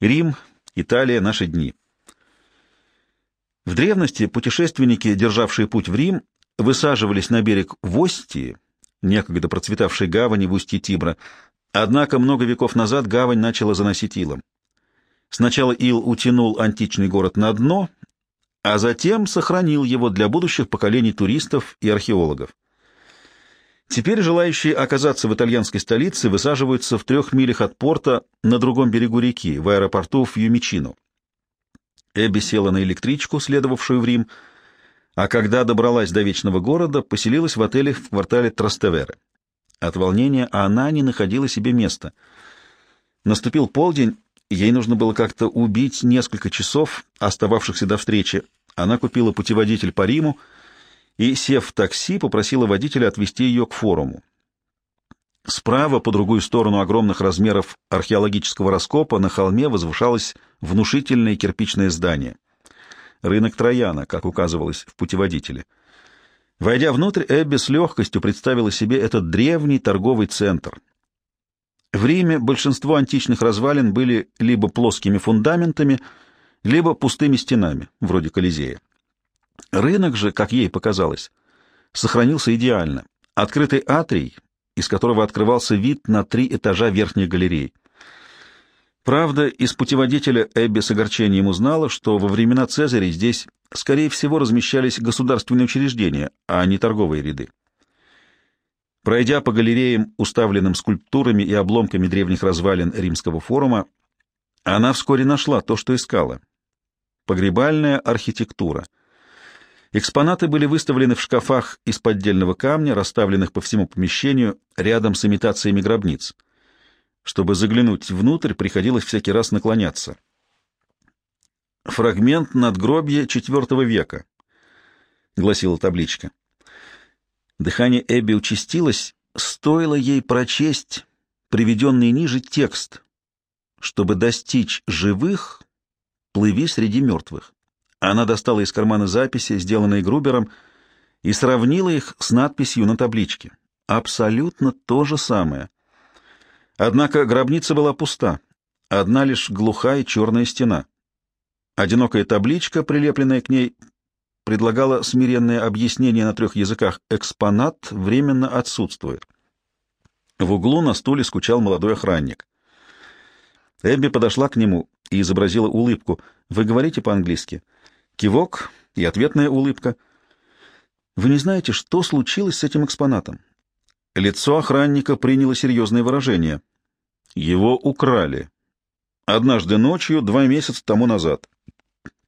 Рим, Италия, наши дни. В древности путешественники, державшие путь в Рим, высаживались на берег в Остии, некогда процветавшей гавани в устье Тибра, однако много веков назад гавань начала заносить илом. Сначала ил утянул античный город на дно, а затем сохранил его для будущих поколений туристов и археологов. Теперь желающие оказаться в итальянской столице высаживаются в трех милях от порта на другом берегу реки, в аэропорту Фьюмичино. Эбби села на электричку, следовавшую в Рим, а когда добралась до Вечного города, поселилась в отеле в квартале Трастевере. От волнения она не находила себе места. Наступил полдень, ей нужно было как-то убить несколько часов, остававшихся до встречи. Она купила путеводитель по Риму, и, сев в такси, попросила водителя отвезти ее к форуму. Справа, по другую сторону огромных размеров археологического раскопа, на холме возвышалось внушительное кирпичное здание. Рынок Трояна, как указывалось в путеводителе. Войдя внутрь, Эбби с легкостью представила себе этот древний торговый центр. В Риме большинство античных развалин были либо плоскими фундаментами, либо пустыми стенами, вроде Колизея. Рынок же, как ей показалось, сохранился идеально. Открытый атрий, из которого открывался вид на три этажа верхней галереи. Правда, из путеводителя Эбби с огорчением узнала, что во времена Цезаря здесь, скорее всего, размещались государственные учреждения, а не торговые ряды. Пройдя по галереям, уставленным скульптурами и обломками древних развалин римского форума, она вскоре нашла то, что искала. Погребальная архитектура — Экспонаты были выставлены в шкафах из поддельного камня, расставленных по всему помещению рядом с имитациями гробниц. Чтобы заглянуть внутрь, приходилось всякий раз наклоняться. «Фрагмент надгробья IV века», — гласила табличка. Дыхание Эбби участилось, стоило ей прочесть приведенный ниже текст. «Чтобы достичь живых, плыви среди мертвых». Она достала из кармана записи, сделанные Грубером, и сравнила их с надписью на табличке. Абсолютно то же самое. Однако гробница была пуста, одна лишь глухая черная стена. Одинокая табличка, прилепленная к ней, предлагала смиренное объяснение на трех языках. Экспонат временно отсутствует. В углу на стуле скучал молодой охранник. Эбби подошла к нему и изобразила улыбку. «Вы говорите по-английски?» Кивок и ответная улыбка. Вы не знаете, что случилось с этим экспонатом? Лицо охранника приняло серьезное выражение. Его украли. Однажды ночью, два месяца тому назад.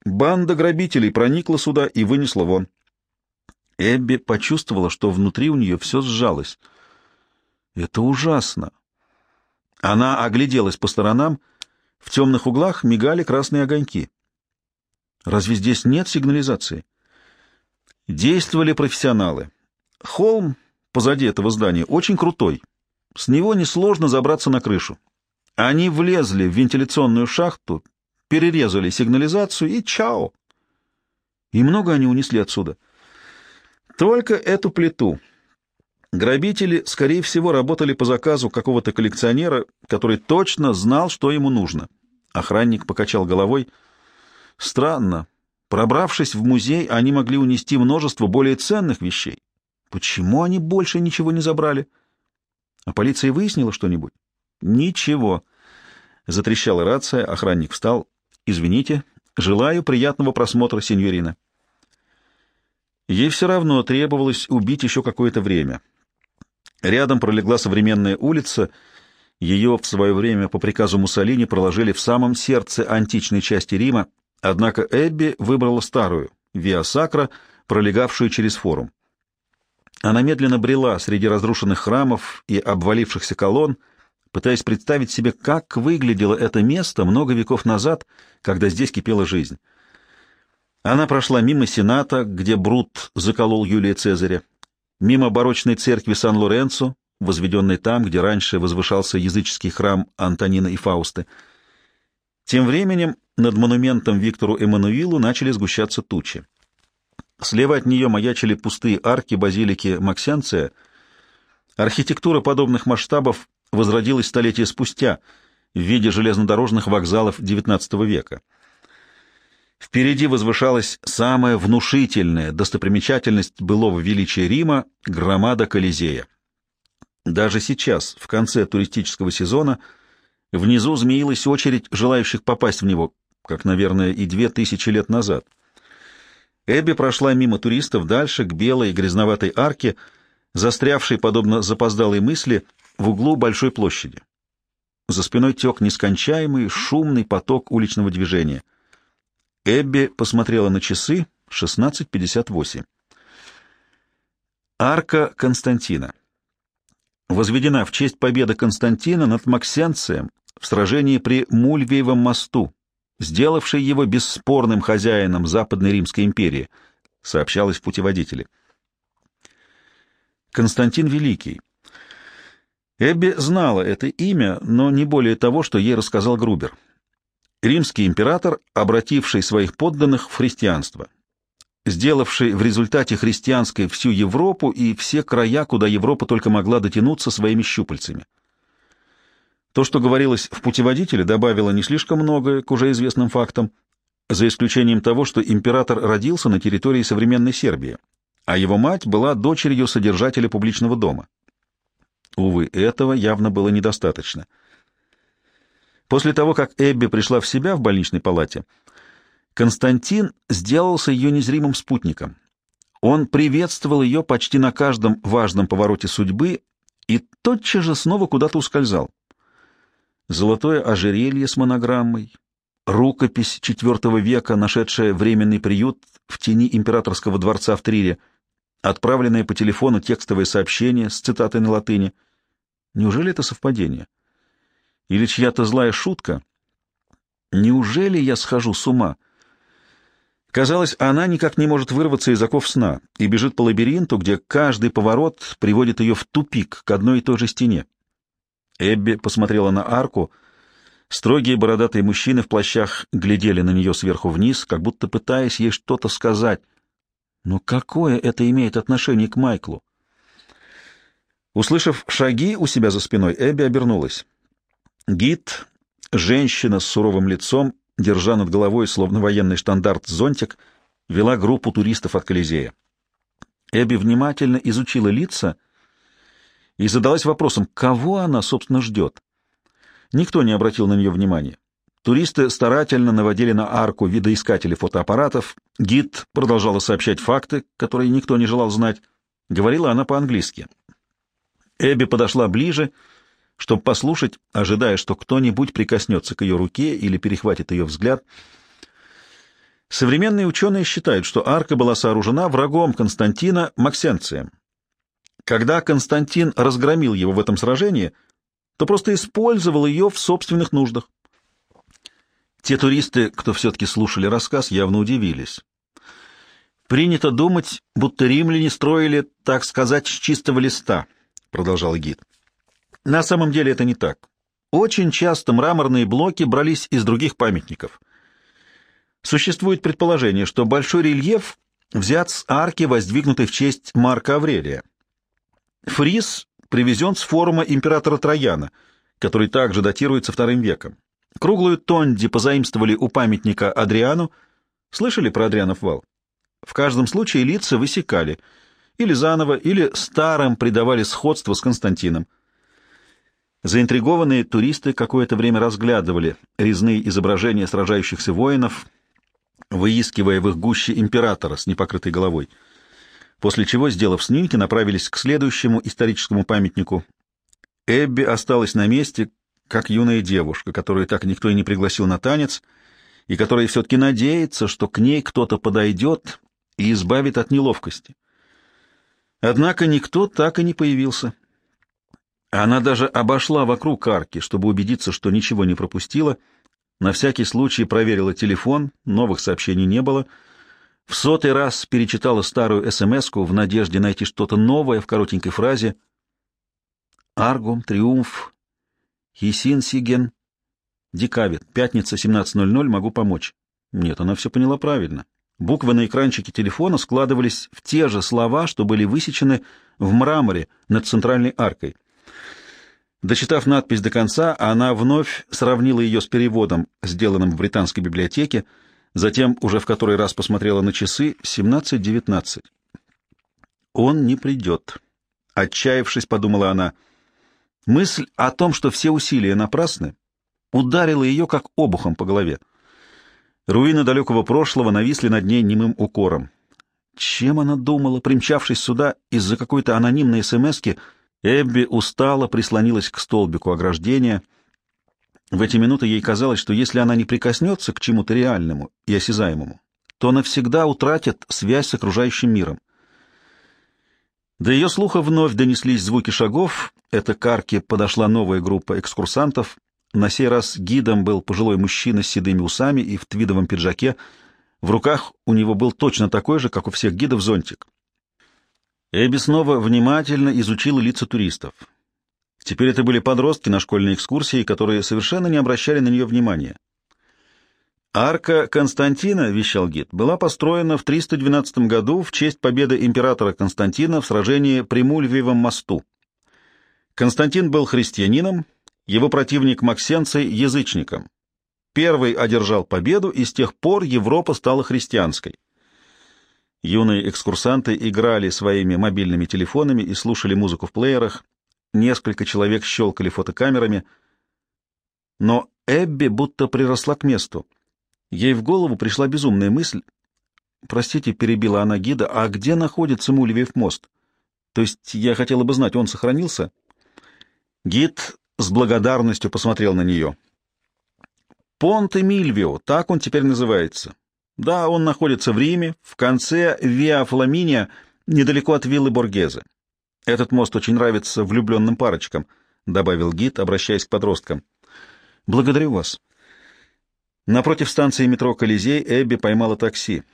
Банда грабителей проникла сюда и вынесла вон. Эбби почувствовала, что внутри у нее все сжалось. Это ужасно. Она огляделась по сторонам. В темных углах мигали красные огоньки. Разве здесь нет сигнализации? Действовали профессионалы. Холм позади этого здания очень крутой. С него несложно забраться на крышу. Они влезли в вентиляционную шахту, перерезали сигнализацию и чао. И много они унесли отсюда. Только эту плиту. Грабители, скорее всего, работали по заказу какого-то коллекционера, который точно знал, что ему нужно. Охранник покачал головой — Странно. Пробравшись в музей, они могли унести множество более ценных вещей. Почему они больше ничего не забрали? А полиция выяснила что-нибудь? Ничего. Затрещала рация, охранник встал. Извините, желаю приятного просмотра, сеньорина. Ей все равно требовалось убить еще какое-то время. Рядом пролегла современная улица. Ее в свое время по приказу Муссолини проложили в самом сердце античной части Рима, Однако Эбби выбрала старую, Виа Сакра, пролегавшую через форум. Она медленно брела среди разрушенных храмов и обвалившихся колонн, пытаясь представить себе, как выглядело это место много веков назад, когда здесь кипела жизнь. Она прошла мимо Сената, где Брут заколол Юлия Цезаря, мимо барочной церкви Сан-Лоренцо, возведенной там, где раньше возвышался языческий храм Антонина и Фаусты. Тем временем над монументом Виктору Эммануилу начали сгущаться тучи. Слева от нее маячили пустые арки базилики Максенция. Архитектура подобных масштабов возродилась столетия спустя. в виде железнодорожных вокзалов XIX века. Впереди возвышалась самая внушительная достопримечательность былого величия Рима — громада Колизея. Даже сейчас, в конце туристического сезона, внизу змеилась очередь желающих попасть в него, как, наверное, и две тысячи лет назад. Эбби прошла мимо туристов дальше, к белой грязноватой арке, застрявшей, подобно запоздалой мысли, в углу большой площади. За спиной тек нескончаемый, шумный поток уличного движения. Эбби посмотрела на часы 16.58. Арка Константина возведена в честь победы Константина над Максенцием в сражении при Мульвиевом мосту, сделавшей его бесспорным хозяином Западной Римской империи, сообщалось в путеводителе. Константин Великий. Эбби знала это имя, но не более того, что ей рассказал Грубер. Римский император, обративший своих подданных в христианство сделавший в результате христианской всю Европу и все края, куда Европа только могла дотянуться своими щупальцами. То, что говорилось в путеводителе, добавило не слишком многое к уже известным фактам, за исключением того, что император родился на территории современной Сербии, а его мать была дочерью содержателя публичного дома. Увы, этого явно было недостаточно. После того, как Эбби пришла в себя в больничной палате, Константин сделался ее незримым спутником. Он приветствовал ее почти на каждом важном повороте судьбы и тотчас же снова куда-то ускользал. Золотое ожерелье с монограммой, рукопись IV века, нашедшая временный приют в тени императорского дворца в Трире, отправленное по телефону текстовое сообщение с цитатой на латыни. Неужели это совпадение? Или чья-то злая шутка? Неужели я схожу с ума? Казалось, она никак не может вырваться из оков сна и бежит по лабиринту, где каждый поворот приводит ее в тупик к одной и той же стене. Эбби посмотрела на арку. Строгие бородатые мужчины в плащах глядели на нее сверху вниз, как будто пытаясь ей что-то сказать. Но какое это имеет отношение к Майклу? Услышав шаги у себя за спиной, Эбби обернулась. Гид, женщина с суровым лицом, держа над головой, словно военный штандарт, зонтик, вела группу туристов от Колизея. Эбби внимательно изучила лица и задалась вопросом, кого она, собственно, ждет. Никто не обратил на нее внимания. Туристы старательно наводили на арку видоискатели фотоаппаратов, гид продолжала сообщать факты, которые никто не желал знать. Говорила она по-английски. Эбби подошла ближе чтобы послушать, ожидая, что кто-нибудь прикоснется к ее руке или перехватит ее взгляд. Современные ученые считают, что арка была сооружена врагом Константина Максенцием. Когда Константин разгромил его в этом сражении, то просто использовал ее в собственных нуждах. Те туристы, кто все-таки слушали рассказ, явно удивились. «Принято думать, будто римляне строили, так сказать, с чистого листа», — продолжал гид. На самом деле это не так. Очень часто мраморные блоки брались из других памятников. Существует предположение, что большой рельеф взят с арки, воздвигнутой в честь Марка Аврелия. Фриз привезен с форума императора Трояна, который также датируется вторым веком. Круглую тонди позаимствовали у памятника Адриану. Слышали про Адрианов вал? В каждом случае лица высекали, или заново, или старым придавали сходство с Константином. Заинтригованные туристы какое-то время разглядывали резные изображения сражающихся воинов, выискивая в их гуще императора с непокрытой головой, после чего, сделав снимки, направились к следующему историческому памятнику. Эбби осталась на месте, как юная девушка, которую так никто и не пригласил на танец, и которая все-таки надеется, что к ней кто-то подойдет и избавит от неловкости. Однако никто так и не появился. Она даже обошла вокруг арки, чтобы убедиться, что ничего не пропустила. На всякий случай проверила телефон, новых сообщений не было. В сотый раз перечитала старую смс в надежде найти что-то новое в коротенькой фразе. «Аргум, Триумф, Хисин Сиген, Дикавит, пятница, 17.00, могу помочь». Нет, она все поняла правильно. Буквы на экранчике телефона складывались в те же слова, что были высечены в мраморе над центральной аркой — Дочитав надпись до конца, она вновь сравнила ее с переводом, сделанным в британской библиотеке, затем уже в который раз посмотрела на часы 17.19. «Он не придет», — отчаявшись, подумала она. Мысль о том, что все усилия напрасны, ударила ее как обухом по голове. Руины далекого прошлого нависли над ней немым укором. Чем она думала, примчавшись сюда из-за какой-то анонимной смски, Эбби устало прислонилась к столбику ограждения. В эти минуты ей казалось, что если она не прикоснется к чему-то реальному и осязаемому, то навсегда утратит связь с окружающим миром. До ее слуха вновь донеслись звуки шагов. Это к арке подошла новая группа экскурсантов. На сей раз гидом был пожилой мужчина с седыми усами и в твидовом пиджаке. В руках у него был точно такой же, как у всех гидов, зонтик. Эбби снова внимательно изучила лица туристов. Теперь это были подростки на школьной экскурсии, которые совершенно не обращали на нее внимания. Арка Константина, вещал гид, была построена в 312 году в честь победы императора Константина в сражении при Мульвиевом мосту. Константин был христианином, его противник Максенций — язычником. Первый одержал победу, и с тех пор Европа стала христианской. Юные экскурсанты играли своими мобильными телефонами и слушали музыку в плеерах. Несколько человек щелкали фотокамерами. Но Эбби будто приросла к месту. Ей в голову пришла безумная мысль. «Простите», — перебила она гида, — «а где находится Мульвиев мост? То есть я хотела бы знать, он сохранился?» Гид с благодарностью посмотрел на нее. «Понте Мильвио, так он теперь называется. Да, он находится в Риме, в конце Виа Фламиния, недалеко от виллы Боргезе. Этот мост очень нравится влюбленным парочкам», — добавил гид, обращаясь к подросткам. «Благодарю вас». Напротив станции метро «Колизей» Эбби поймала такси.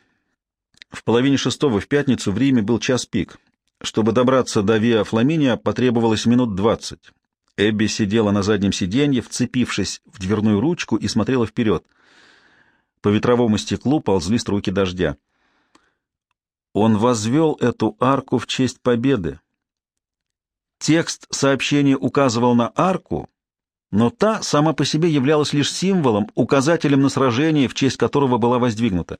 В половине шестого в пятницу в Риме был час пик. Чтобы добраться до Виа Фламиния, потребовалось минут двадцать. Эбби сидела на заднем сиденье, вцепившись в дверную ручку и смотрела вперед. По ветровому стеклу ползли струйки дождя. Он возвел эту арку в честь победы. Текст сообщения указывал на арку, но та сама по себе являлась лишь символом, указателем на сражение, в честь которого была воздвигнута.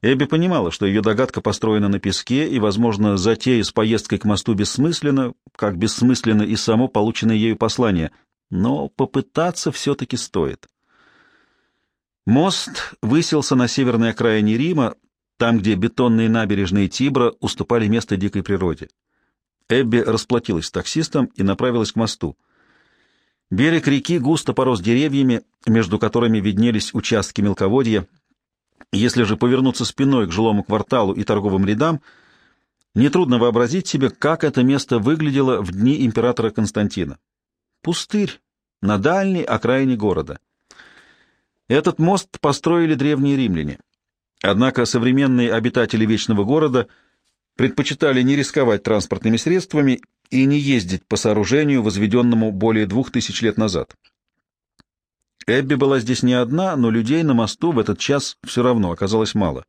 Эбби понимала, что ее догадка построена на песке, и, возможно, затея с поездкой к мосту бессмысленна, как бессмысленно и само полученное ею послание, но попытаться все-таки стоит. Мост высился на северной окраине Рима, там, где бетонные набережные Тибра уступали место дикой природе. Эбби расплатилась с таксистом и направилась к мосту. Берег реки густо порос деревьями, между которыми виднелись участки мелководья. Если же повернуться спиной к жилому кварталу и торговым рядам, нетрудно вообразить себе, как это место выглядело в дни императора Константина. Пустырь на дальней окраине города. Этот мост построили древние римляне. Однако современные обитатели Вечного города предпочитали не рисковать транспортными средствами и не ездить по сооружению, возведенному более двух тысяч лет назад. Эбби была здесь не одна, но людей на мосту в этот час все равно оказалось мало.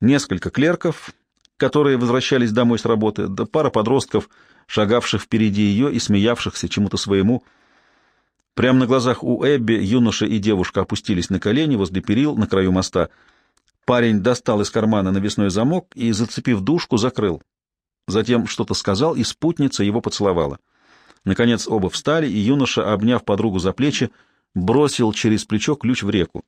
Несколько клерков, которые возвращались домой с работы, да пара подростков, шагавших впереди ее и смеявшихся чему-то своему. Прямо на глазах у Эбби юноша и девушка опустились на колени возле перил на краю моста. Парень достал из кармана навесной замок и, зацепив дужку, закрыл. Затем что-то сказал, и спутница его поцеловала. Наконец оба встали, и юноша, обняв подругу за плечи, бросил через плечо ключ в реку.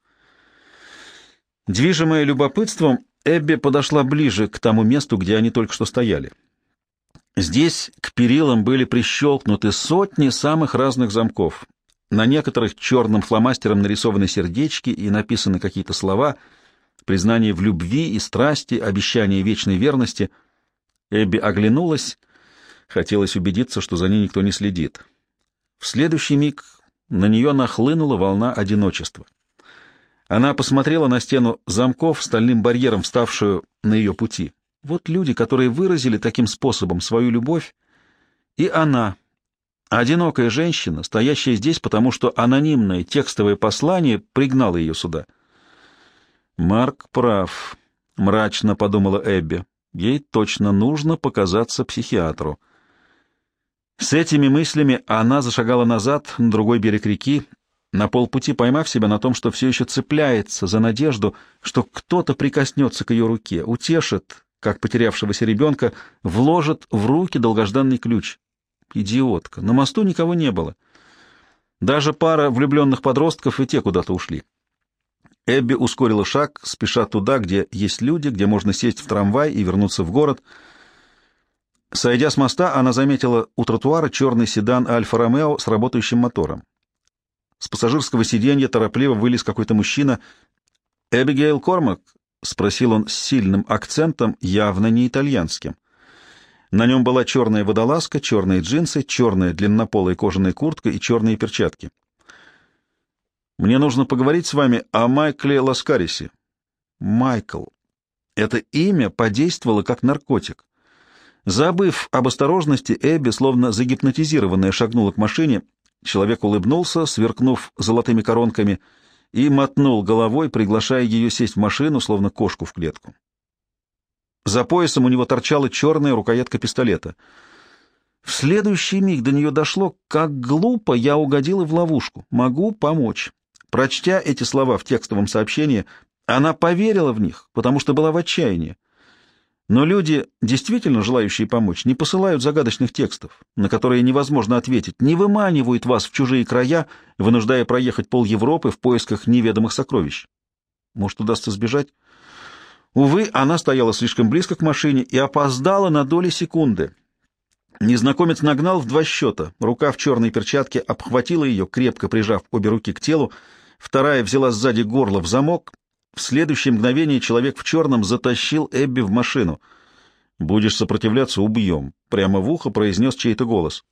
Движимая любопытством, Эбби подошла ближе к тому месту, где они только что стояли. Здесь к перилам были прищелкнуты сотни самых разных замков. На некоторых черным фломастером нарисованы сердечки и написаны какие-то слова, признание в любви и страсти, обещание вечной верности — Эбби оглянулась, хотелось убедиться, что за ней никто не следит. В следующий миг на нее нахлынула волна одиночества. Она посмотрела на стену замков, стальным барьером, вставшую на ее пути. Вот люди, которые выразили таким способом свою любовь, и она, одинокая женщина, стоящая здесь, потому что анонимное текстовое послание пригнало ее сюда. «Марк прав», — мрачно подумала Эбби. Ей точно нужно показаться психиатру. С этими мыслями она зашагала назад, на другой берег реки, на полпути поймав себя на том, что все еще цепляется за надежду, что кто-то прикоснется к ее руке, утешит, как потерявшегося ребенка, вложит в руки долгожданный ключ. Идиотка. На мосту никого не было. Даже пара влюбленных подростков и те куда-то ушли. Эбби ускорила шаг, спеша туда, где есть люди, где можно сесть в трамвай и вернуться в город. Сойдя с моста, она заметила у тротуара черный седан Альфа-Ромео с работающим мотором. С пассажирского сиденья торопливо вылез какой-то мужчина. «Эбигейл Кормак?» — спросил он с сильным акцентом, явно не итальянским. На нем была черная водолазка, черные джинсы, черная длиннополая кожаная куртка и черные перчатки. «Мне нужно поговорить с вами о Майкле Ласкарисе». «Майкл». Это имя подействовало как наркотик. Забыв об осторожности, Эбби, словно загипнотизированная, шагнула к машине. Человек улыбнулся, сверкнув золотыми коронками, и мотнул головой, приглашая ее сесть в машину, словно кошку в клетку. За поясом у него торчала черная рукоятка пистолета. В следующий миг до нее дошло, как глупо я угодила в ловушку. Могу помочь. Прочтя эти слова в текстовом сообщении, она поверила в них, потому что была в отчаянии. Но люди, действительно желающие помочь, не посылают загадочных текстов, на которые невозможно ответить, не выманивают вас в чужие края, вынуждая проехать пол Европы в поисках неведомых сокровищ. Может, удастся сбежать? Увы, она стояла слишком близко к машине и опоздала на доли секунды. Незнакомец нагнал в два счета. Рука в черной перчатке обхватила ее, крепко прижав обе руки к телу. Вторая взяла сзади горло в замок. В следующее мгновение человек в черном затащил Эбби в машину. «Будешь сопротивляться — убьем», — прямо в ухо произнес чей-то голос.